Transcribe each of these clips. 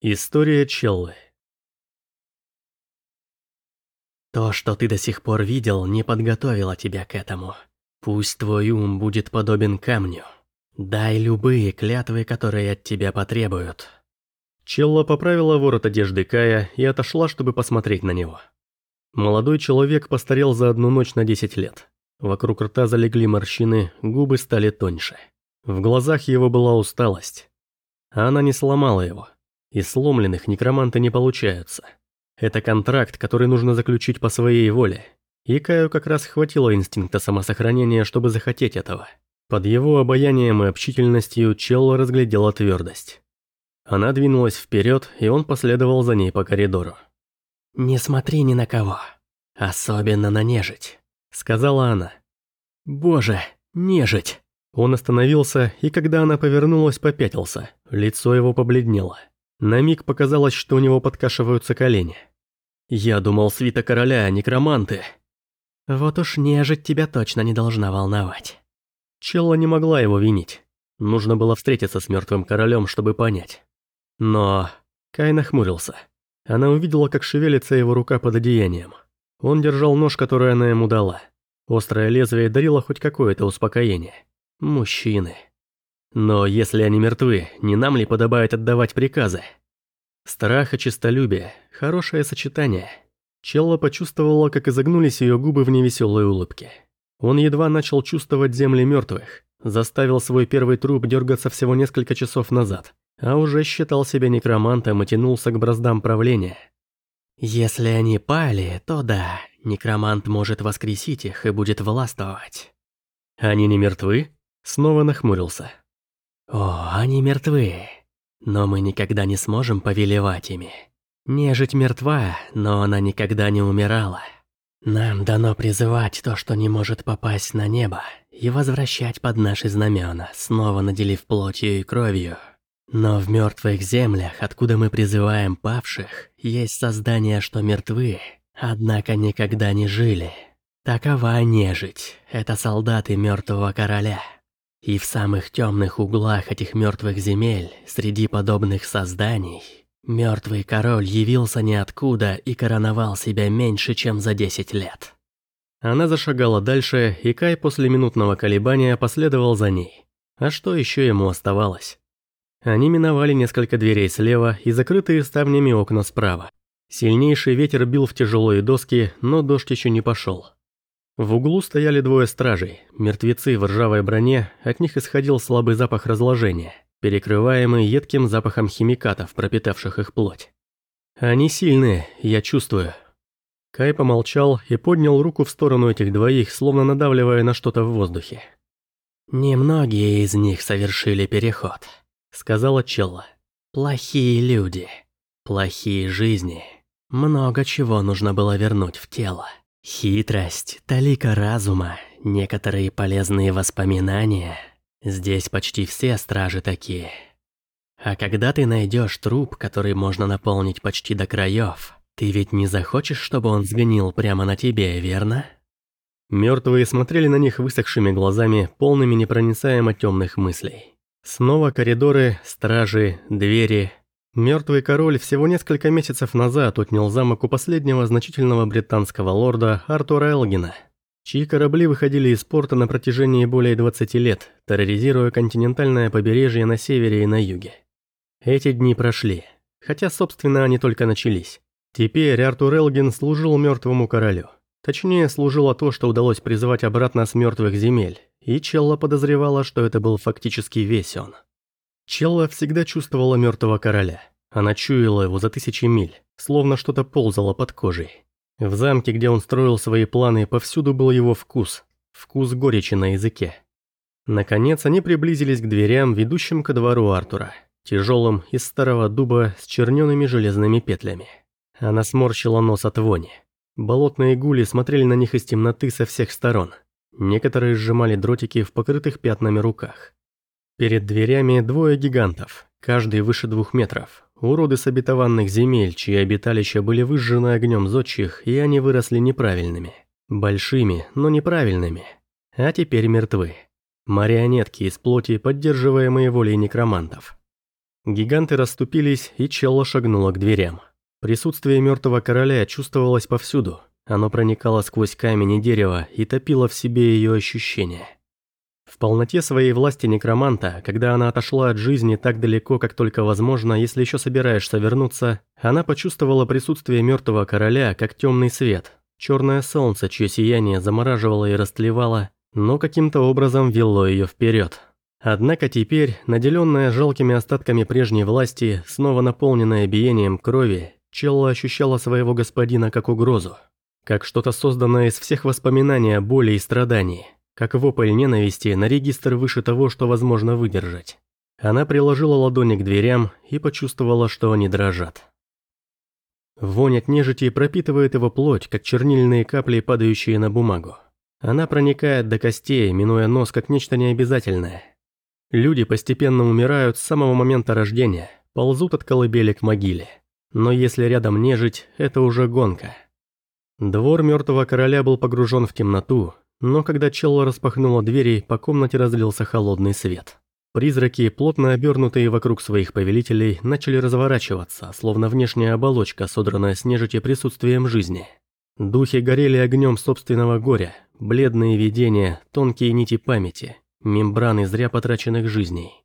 История Челлы То, что ты до сих пор видел, не подготовило тебя к этому. Пусть твой ум будет подобен камню. Дай любые клятвы, которые от тебя потребуют. Челла поправила ворот одежды Кая и отошла, чтобы посмотреть на него. Молодой человек постарел за одну ночь на 10 лет. Вокруг рта залегли морщины, губы стали тоньше. В глазах его была усталость. Она не сломала его. Из сломленных некроманты не получаются. Это контракт, который нужно заключить по своей воле. И Каю как раз хватило инстинкта самосохранения, чтобы захотеть этого. Под его обаянием и общительностью Челла разглядела твердость. Она двинулась вперед, и он последовал за ней по коридору. «Не смотри ни на кого, особенно на нежить», — сказала она. «Боже, нежить!» Он остановился, и когда она повернулась, попятился. Лицо его побледнело. На миг показалось, что у него подкашиваются колени. Я думал, свита короля, а некроманты. Вот уж нежить тебя точно не должна волновать. Челла не могла его винить. Нужно было встретиться с мертвым королем, чтобы понять. Но... Кай нахмурился. Она увидела, как шевелится его рука под одеянием. Он держал нож, который она ему дала. Острое лезвие дарило хоть какое-то успокоение. Мужчины. Но если они мертвы, не нам ли подобает отдавать приказы? Страх и честолюбие – хорошее сочетание. Челла почувствовала, как изогнулись ее губы в невеселой улыбке. Он едва начал чувствовать земли мертвых, заставил свой первый труп дергаться всего несколько часов назад, а уже считал себя некромантом и тянулся к браздам правления. Если они пали, то да, некромант может воскресить их и будет властвовать. Они не мертвы? Снова нахмурился. О, они мертвы. Но мы никогда не сможем повелевать ими. Нежить мертва, но она никогда не умирала. Нам дано призывать то, что не может попасть на небо, и возвращать под наши знамена, снова наделив плотью и кровью. Но в мертвых землях, откуда мы призываем павших, есть создания, что мертвы, однако никогда не жили. Такова нежить, это солдаты мертвого короля. И в самых темных углах этих мертвых земель, среди подобных созданий, мертвый король явился ниоткуда и короновал себя меньше, чем за 10 лет. Она зашагала дальше, и Кай после минутного колебания последовал за ней. А что еще ему оставалось? Они миновали несколько дверей слева и закрытые ставнями окна справа. Сильнейший ветер бил в тяжелые доски, но дождь еще не пошел. В углу стояли двое стражей, мертвецы в ржавой броне, от них исходил слабый запах разложения, перекрываемый едким запахом химикатов, пропитавших их плоть. «Они сильные, я чувствую». Кай помолчал и поднял руку в сторону этих двоих, словно надавливая на что-то в воздухе. «Немногие из них совершили переход», сказала Челла. «Плохие люди, плохие жизни. Много чего нужно было вернуть в тело. Хитрость, талика разума, некоторые полезные воспоминания. Здесь почти все стражи такие. А когда ты найдешь труп, который можно наполнить почти до краев, ты ведь не захочешь, чтобы он сгнил прямо на тебе, верно?» Мертвые смотрели на них высохшими глазами, полными непроницаемо темных мыслей. Снова коридоры, стражи, двери. Мертвый король всего несколько месяцев назад отнял замок у последнего значительного британского лорда Артура Элгина, чьи корабли выходили из порта на протяжении более 20 лет, терроризируя континентальное побережье на севере и на юге. Эти дни прошли, хотя, собственно, они только начались. Теперь Артур Элгин служил мертвому королю. Точнее, служило то, что удалось призвать обратно с мертвых земель, и Челла подозревала, что это был фактически весь он. Челла всегда чувствовала мертвого короля. Она чуяла его за тысячи миль, словно что-то ползало под кожей. В замке, где он строил свои планы, повсюду был его вкус. Вкус горечи на языке. Наконец, они приблизились к дверям, ведущим ко двору Артура. Тяжелым, из старого дуба, с чернеными железными петлями. Она сморщила нос от вони. Болотные гули смотрели на них из темноты со всех сторон – Некоторые сжимали дротики в покрытых пятнами руках. Перед дверями двое гигантов, каждый выше двух метров. Уроды с обетованных земель, чьи обиталища были выжжены огнем зодчих, и они выросли неправильными. Большими, но неправильными. А теперь мертвы. Марионетки из плоти, поддерживаемые волей некромантов. Гиганты расступились, и Челла шагнула к дверям. Присутствие мертвого короля чувствовалось повсюду. Оно проникало сквозь камень и дерево и топило в себе ее ощущения. В полноте своей власти некроманта, когда она отошла от жизни так далеко, как только возможно, если еще собираешься вернуться, она почувствовала присутствие мертвого короля как темный свет, черное солнце, чье сияние замораживало и растлевало, но каким-то образом вело ее вперед. Однако теперь, наделенная жалкими остатками прежней власти, снова наполненная биением крови, Челла ощущала своего господина как угрозу, как что-то созданное из всех воспоминаний о боли и страдании, как вопль ненависти на регистр выше того, что возможно выдержать. Она приложила ладони к дверям и почувствовала, что они дрожат. Вонь от нежити пропитывает его плоть, как чернильные капли, падающие на бумагу. Она проникает до костей, минуя нос как нечто необязательное. Люди постепенно умирают с самого момента рождения, ползут от колыбели к могиле. Но если рядом нежить, это уже гонка. Двор мертвого короля был погружен в темноту, но когда Челла распахнула двери, по комнате разлился холодный свет. Призраки, плотно обернутые вокруг своих повелителей, начали разворачиваться, словно внешняя оболочка, содранная с нежити присутствием жизни. Духи горели огнем собственного горя, бледные видения, тонкие нити памяти, мембраны зря потраченных жизней.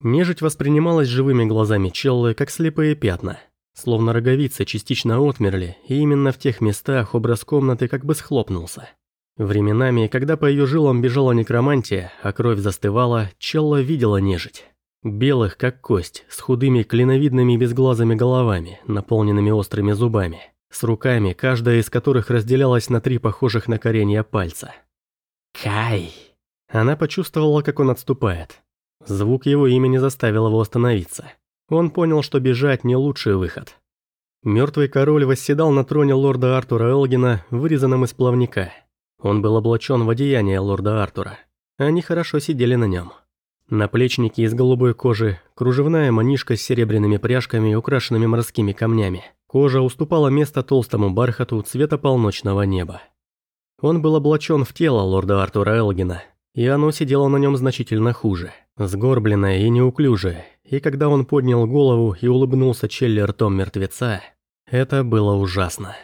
Нежить воспринималась живыми глазами Челлы, как слепые пятна – Словно роговицы частично отмерли, и именно в тех местах образ комнаты как бы схлопнулся. Временами, когда по ее жилам бежала некромантия, а кровь застывала, Челла видела нежить. Белых, как кость, с худыми клиновидными безглазыми головами, наполненными острыми зубами, с руками, каждая из которых разделялась на три похожих на коренья пальца. «Кай!» Она почувствовала, как он отступает. Звук его имени заставил его остановиться. Он понял, что бежать не лучший выход. Мертвый король восседал на троне лорда Артура Элгина, вырезанном из плавника. Он был облачен в одеяние лорда Артура. Они хорошо сидели на нем. Наплечники из голубой кожи, кружевная манишка с серебряными пряжками, украшенными морскими камнями. Кожа уступала место толстому бархату цвета полночного неба. Он был облачен в тело лорда Артура Элгина, и оно сидело на нем значительно хуже, сгорбленное и неуклюжее, и когда он поднял голову и улыбнулся Челли ртом мертвеца, это было ужасно.